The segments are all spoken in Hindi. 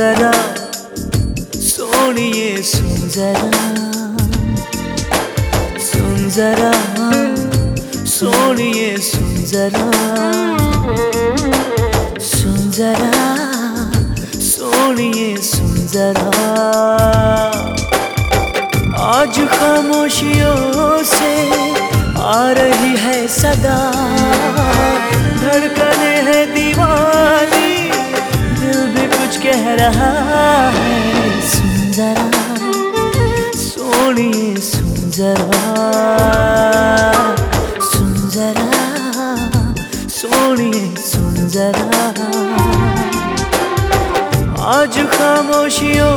जरा सोनिए सुन जरा सुन जरा सोनिए सुन जरा सुन जरा सोनिए सुन जरा आज खामोशियों रहा है सुन जरा सोनी सुन जरा सुन सुन जरा आज खामोशियों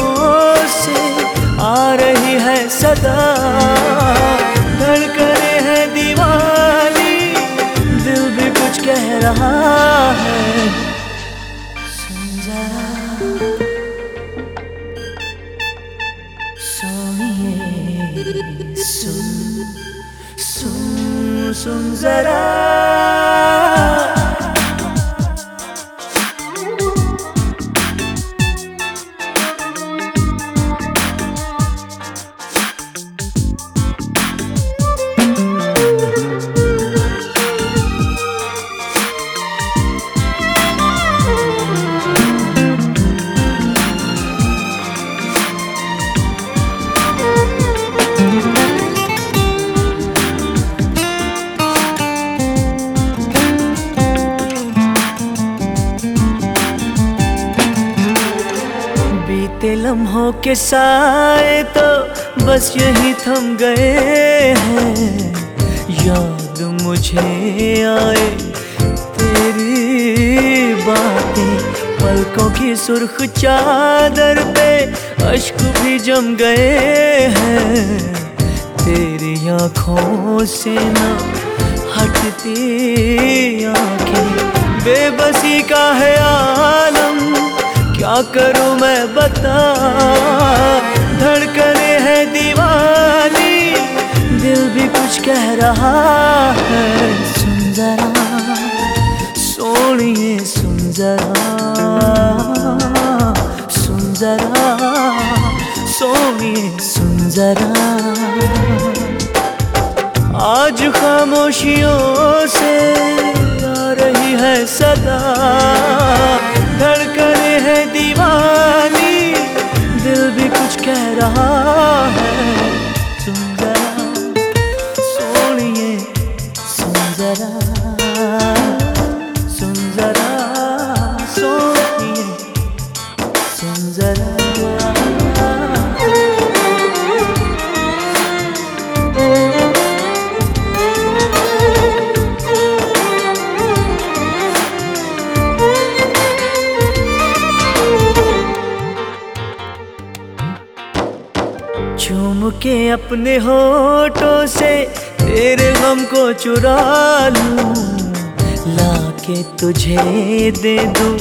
से आ रही है सदा। धड़कने है दीवानी दिल भी कुछ कह रहा है। सुन जरा सुन सुन सुन जरा बीते लम्हों के साए तो बस यही थम गए हैं। याद मुझे आए, तेरी बातें। पलकों की सुर्ख चादर पे अश्क भी जम गए हैं। तेरी आँखों से ना हटती आँखें। बेबसी का है आलम क्या करूँ मैं बता? धड़कने है दीवानी, दिल भी कुछ कह रहा है। सुन जरा, सोनिए सुन जरा सुन जरा, सोनिए सुन जरा। आज खामोशियों से चूम के अपने होठों से तेरे गम को चुरा लूँ। लाके तुझे दे दूँ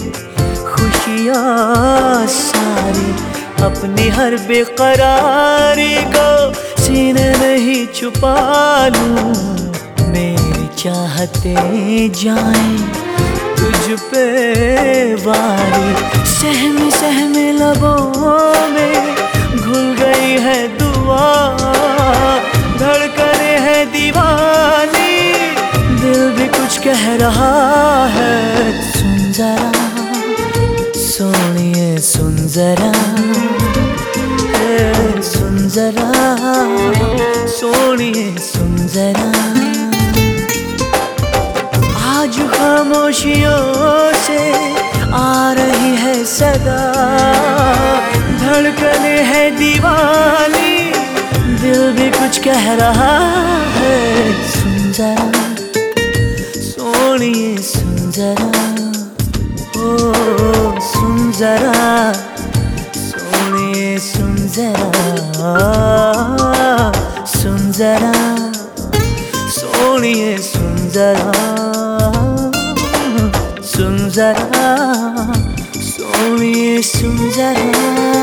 खुशियाँ सारी। अपनी हर बेकरारी को सीने नहीं छुपा लूँ। मेरी चाहते जाए तुझ पे वारी। सहम सहमी लबों में घुल गई है दुआ धड़कने है दीवानी, दिल भी कुछ कह रहा है। सुन जरा, सोनिए, सुन जरा सुन जरा, सोनिए, सुन जरा। आज खामोशियों से आ रही है सदा। धड़कने है दीवानी कुछ कह रहा है। सुन जरा सोनिए सुन जरा ओ, सुन जरा सोनिए सुन जरा सुन जरा सोनिए सुन जरा सुन जरा सोनिए सुन जरा